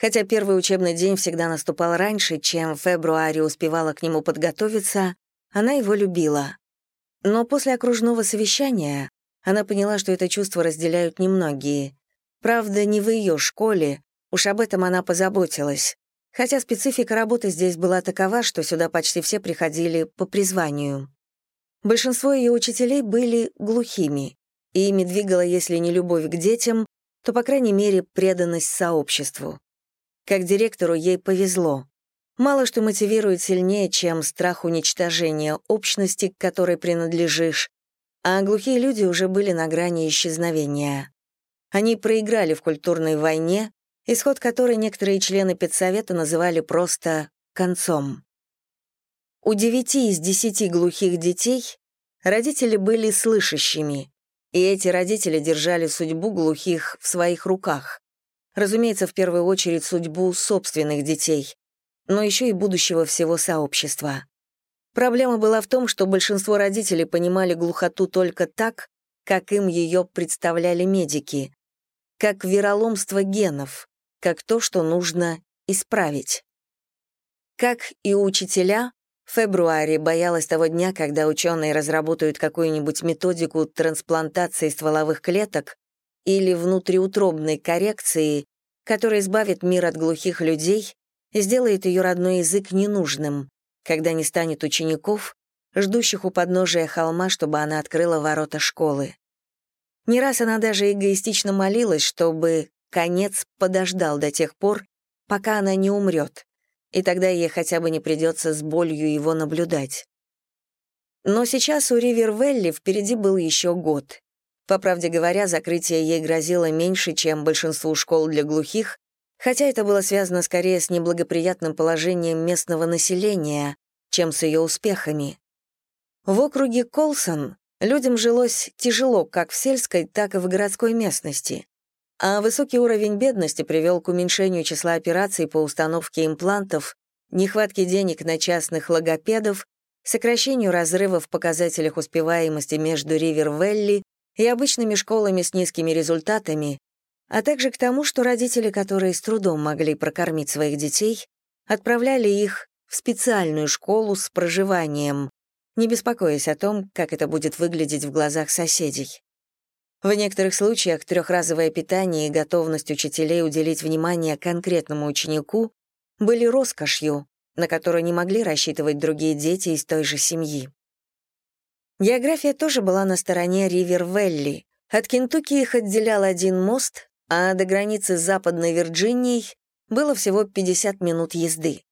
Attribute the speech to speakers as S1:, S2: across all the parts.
S1: Хотя первый учебный день всегда наступал раньше, чем в февруаре успевала к нему подготовиться, она его любила. Но после окружного совещания она поняла, что это чувство разделяют немногие. Правда, не в ее школе, уж об этом она позаботилась. Хотя специфика работы здесь была такова, что сюда почти все приходили по призванию. Большинство ее учителей были глухими, и ими двигала, если не любовь к детям, то, по крайней мере, преданность сообществу. Как директору ей повезло. Мало что мотивирует сильнее, чем страх уничтожения общности, к которой принадлежишь, а глухие люди уже были на грани исчезновения. Они проиграли в культурной войне, исход которой некоторые члены педсовета называли просто «концом». У девяти из десяти глухих детей родители были слышащими, и эти родители держали судьбу глухих в своих руках. Разумеется, в первую очередь судьбу собственных детей, но еще и будущего всего сообщества. Проблема была в том, что большинство родителей понимали глухоту только так, как им ее представляли медики, как вероломство генов, как то, что нужно исправить. Как и учителя, Фебруари боялась того дня, когда ученые разработают какую-нибудь методику трансплантации стволовых клеток или внутриутробной коррекции, которая избавит мир от глухих людей сделает ее родной язык ненужным, когда не станет учеников, ждущих у подножия холма, чтобы она открыла ворота школы. Не раз она даже эгоистично молилась, чтобы конец подождал до тех пор, пока она не умрет, и тогда ей хотя бы не придется с болью его наблюдать. Но сейчас у Ривервелли впереди был еще год. По правде говоря, закрытие ей грозило меньше, чем большинству школ для глухих, хотя это было связано скорее с неблагоприятным положением местного населения, чем с ее успехами. В округе Колсон людям жилось тяжело как в сельской, так и в городской местности, а высокий уровень бедности привел к уменьшению числа операций по установке имплантов, нехватке денег на частных логопедов, сокращению разрыва в показателях успеваемости между Ривер-Велли и обычными школами с низкими результатами, а также к тому, что родители, которые с трудом могли прокормить своих детей, отправляли их в специальную школу с проживанием, не беспокоясь о том, как это будет выглядеть в глазах соседей. В некоторых случаях трехразовое питание и готовность учителей уделить внимание конкретному ученику были роскошью, на которую не могли рассчитывать другие дети из той же семьи. География тоже была на стороне Ривер-Велли. От Кентукки их отделял один мост, а до границы с Западной Вирджинией было всего 50 минут езды.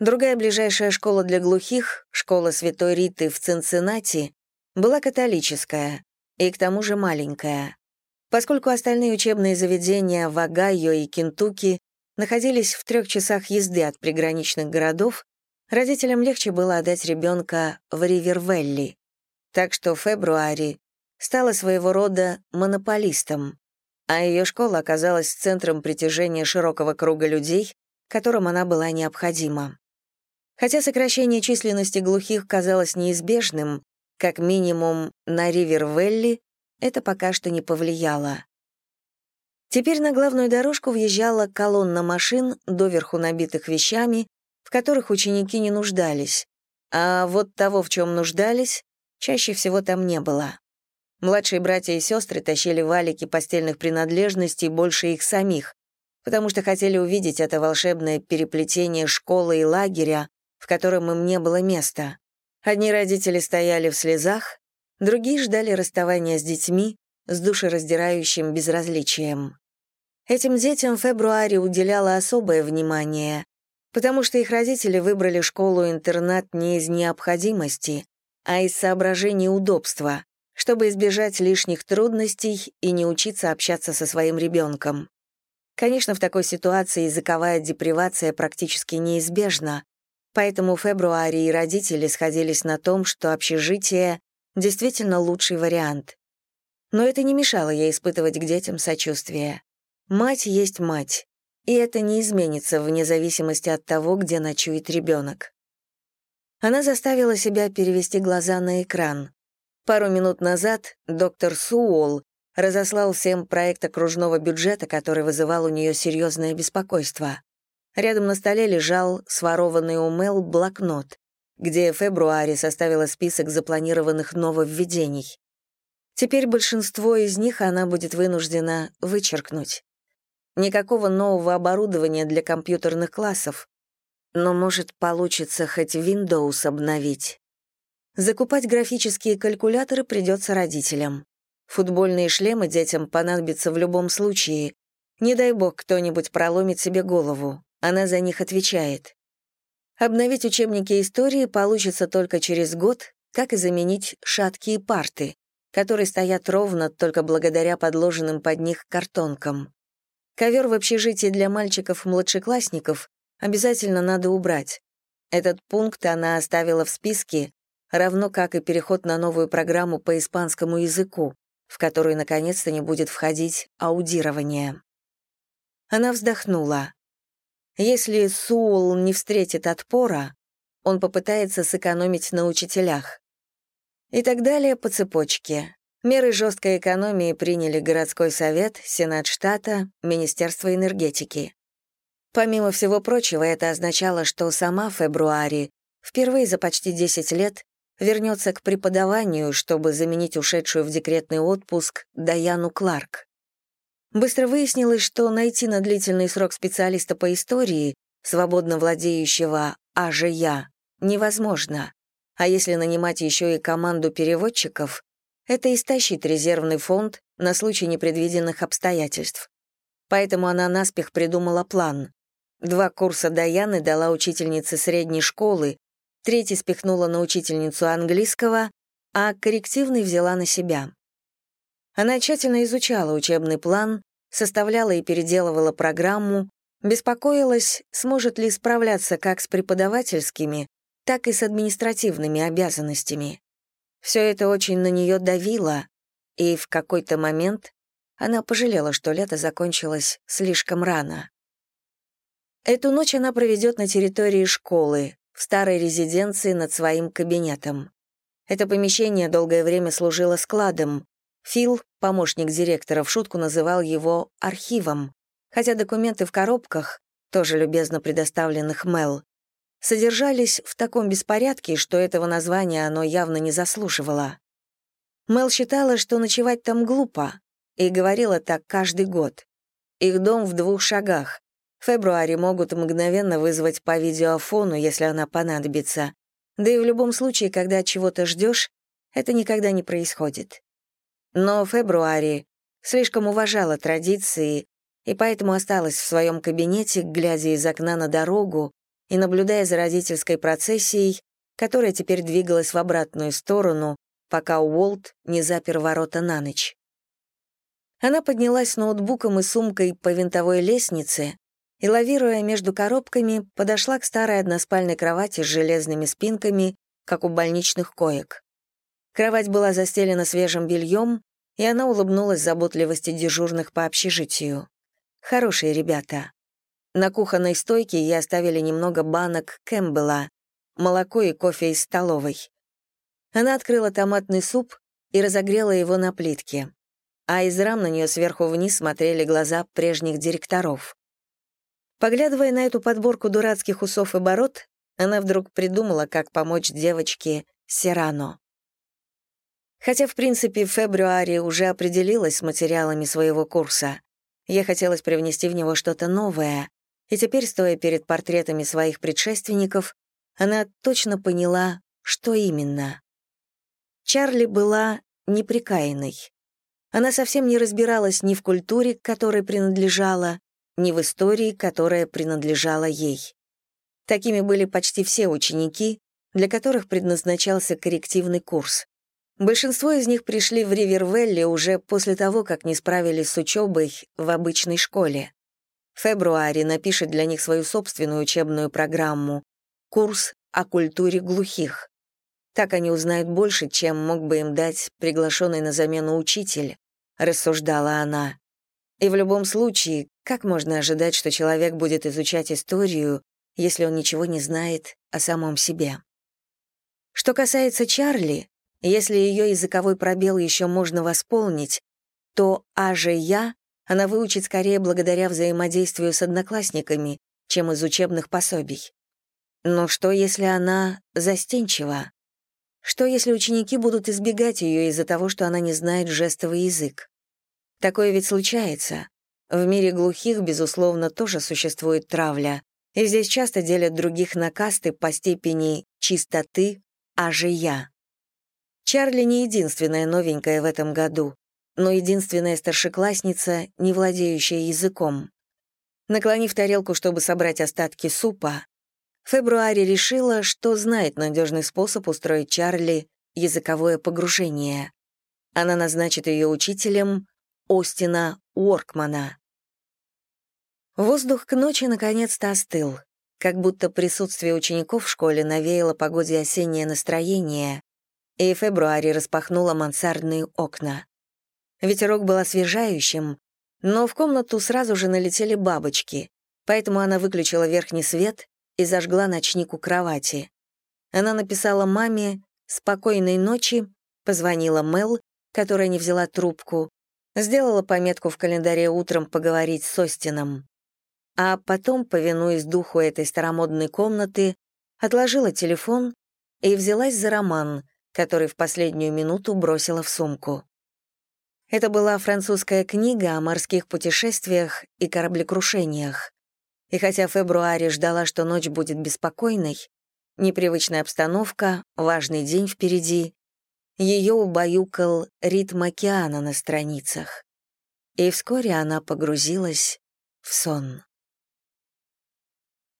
S1: Другая ближайшая школа для глухих, школа Святой Риты в Цинциннати, была католическая и к тому же маленькая. Поскольку остальные учебные заведения в Огайо и Кентукки находились в трех часах езды от приграничных городов, родителям легче было отдать ребенка в Ривервелли. Так что в февруаре стала своего рода монополистом, а ее школа оказалась центром притяжения широкого круга людей, которым она была необходима. Хотя сокращение численности глухих казалось неизбежным, как минимум на Ривервелли это пока что не повлияло. Теперь на главную дорожку въезжала колонна машин, доверху набитых вещами, в которых ученики не нуждались, а вот того, в чем нуждались, чаще всего там не было. Младшие братья и сестры тащили валики постельных принадлежностей больше их самих, потому что хотели увидеть это волшебное переплетение школы и лагеря, в котором им не было места. Одни родители стояли в слезах, другие ждали расставания с детьми с душераздирающим безразличием. Этим детям Фебруари уделяла особое внимание, потому что их родители выбрали школу-интернат не из необходимости, а из соображений удобства, чтобы избежать лишних трудностей и не учиться общаться со своим ребенком. Конечно, в такой ситуации языковая депривация практически неизбежна, поэтому Фебруари и родители сходились на том, что общежитие действительно лучший вариант. Но это не мешало ей испытывать к детям сочувствие. Мать есть мать, и это не изменится вне зависимости от того, где ночует ребенок. Она заставила себя перевести глаза на экран. Пару минут назад доктор Суолл разослал всем проект окружного бюджета, который вызывал у нее серьезное беспокойство. Рядом на столе лежал сворованный у Мел блокнот, где Фебруари составила список запланированных нововведений. Теперь большинство из них она будет вынуждена вычеркнуть. Никакого нового оборудования для компьютерных классов, но, может, получится хоть Windows обновить. Закупать графические калькуляторы придется родителям. Футбольные шлемы детям понадобятся в любом случае. Не дай бог кто-нибудь проломит себе голову. Она за них отвечает. Обновить учебники истории получится только через год, как и заменить шаткие парты, которые стоят ровно только благодаря подложенным под них картонкам. Ковер в общежитии для мальчиков-младшеклассников обязательно надо убрать. Этот пункт она оставила в списке, равно как и переход на новую программу по испанскому языку, в которую наконец-то не будет входить аудирование. Она вздохнула. Если Суул не встретит отпора, он попытается сэкономить на учителях. И так далее по цепочке. Меры жесткой экономии приняли городской совет, Сенат штата, Министерство энергетики. Помимо всего прочего, это означало, что сама Фебруари впервые за почти 10 лет вернется к преподаванию, чтобы заменить ушедшую в декретный отпуск Даяну Кларк. Быстро выяснилось, что найти на длительный срок специалиста по истории, свободно владеющего АЖЯ, невозможно. А если нанимать еще и команду переводчиков, это истощит резервный фонд на случай непредвиденных обстоятельств. Поэтому она наспех придумала план. Два курса Даяны дала учительнице средней школы, третий спихнула на учительницу английского, а коррективный взяла на себя. Она тщательно изучала учебный план, составляла и переделывала программу, беспокоилась, сможет ли справляться как с преподавательскими, так и с административными обязанностями. Все это очень на нее давило, и в какой-то момент она пожалела, что лето закончилось слишком рано. Эту ночь она проведет на территории школы, в старой резиденции над своим кабинетом. Это помещение долгое время служило складом, Фил, помощник директора, в шутку называл его архивом, хотя документы в коробках, тоже любезно предоставленных Мел, содержались в таком беспорядке, что этого названия оно явно не заслуживало. Мел считала, что ночевать там глупо, и говорила так каждый год. Их дом в двух шагах. Феврале могут мгновенно вызвать по видеофону, если она понадобится. Да и в любом случае, когда чего-то ждешь, это никогда не происходит. Но Фебруари слишком уважала традиции и поэтому осталась в своем кабинете, глядя из окна на дорогу и наблюдая за родительской процессией, которая теперь двигалась в обратную сторону, пока Уолт не запер ворота на ночь. Она поднялась с ноутбуком и сумкой по винтовой лестнице и, лавируя между коробками, подошла к старой односпальной кровати с железными спинками, как у больничных коек. Кровать была застелена свежим бельем, и она улыбнулась заботливости дежурных по общежитию. Хорошие ребята. На кухонной стойке ей оставили немного банок Кэмпбелла, молоко и кофе из столовой. Она открыла томатный суп и разогрела его на плитке, а из рам на нее сверху вниз смотрели глаза прежних директоров. Поглядывая на эту подборку дурацких усов и бород, она вдруг придумала, как помочь девочке Сирано. Хотя, в принципе, Фебруари уже определилась с материалами своего курса. Ей хотелось привнести в него что-то новое, и теперь, стоя перед портретами своих предшественников, она точно поняла, что именно. Чарли была неприкаянной. Она совсем не разбиралась ни в культуре, к которой принадлежала, ни в истории, которая принадлежала ей. Такими были почти все ученики, для которых предназначался коррективный курс. Большинство из них пришли в Ривервелли уже после того, как не справились с учебой в обычной школе. Фебруари напишет для них свою собственную учебную программу «Курс о культуре глухих». Так они узнают больше, чем мог бы им дать приглашенный на замену учитель, рассуждала она. И в любом случае, как можно ожидать, что человек будет изучать историю, если он ничего не знает о самом себе? Что касается Чарли, если ее языковой пробел еще можно восполнить, то «а же я» она выучит скорее благодаря взаимодействию с одноклассниками, чем из учебных пособий. Но что, если она застенчива? Что, если ученики будут избегать ее из-за того, что она не знает жестовый язык? Такое ведь случается. В мире глухих, безусловно, тоже существует травля, и здесь часто делят других на касты по степени чистоты, а же я. Чарли не единственная новенькая в этом году, но единственная старшеклассница, не владеющая языком. Наклонив тарелку, чтобы собрать остатки супа, Фебруари решила, что знает надежный способ устроить Чарли языковое погружение. Она назначит ее учителем Остина Уоркмана. Воздух к ночи наконец-то остыл, как будто присутствие учеников в школе навеяло погоде осеннее настроение, и Фебруари распахнула мансардные окна. Ветерок был освежающим, но в комнату сразу же налетели бабочки, поэтому она выключила верхний свет и зажгла ночник у кровати. Она написала маме «Спокойной ночи», позвонила Мел, которая не взяла трубку, сделала пометку в календаре утром поговорить с Остином. А потом, повинуясь духу этой старомодной комнаты, отложила телефон и взялась за роман, который в последнюю минуту бросила в сумку. Это была французская книга о морских путешествиях и кораблекрушениях. И хотя Фебруари ждала, что ночь будет беспокойной, непривычная обстановка, важный день впереди, ее убаюкал ритм океана на страницах. И вскоре она погрузилась в сон.